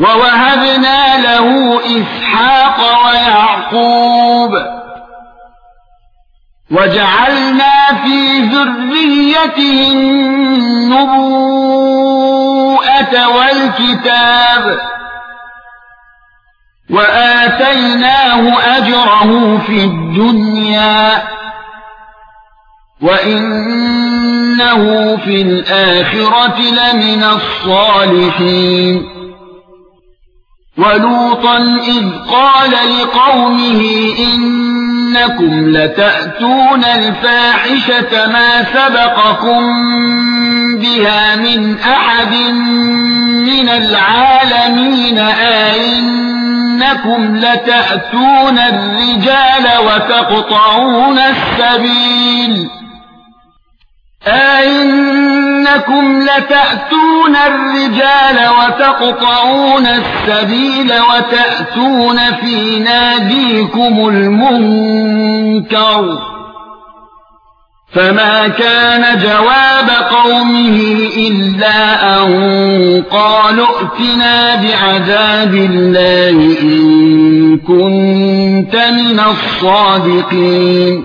وَوَهَبْنَا لَهُ إِسْحَاقَ وَيَعْقُوبَ وَجَعَلْنَا فِي ذُرِّيَّتِهِ النُّبُوَّةَ وَالْكِتَابَ وَآتَيْنَاهُ أَجْرَهُ فِي الدُّنْيَا وَإِنَّهُ فِي الْآخِرَةِ لَمِنَ الصَّالِحِينَ ولوطا اذ قال لقومه انكم لتاتون الفاحشه ما سبقكم بها من احد من العالمين انكم لتاتون الرجال وتقطعون السبيل أئنكم لتأتون الرجال وتقطعون السبيل وتأتون في ناديكم المنكر فما كان جواب قومه إلا أن قالوا ائتنا بعذاب الله إن كنت من الصادقين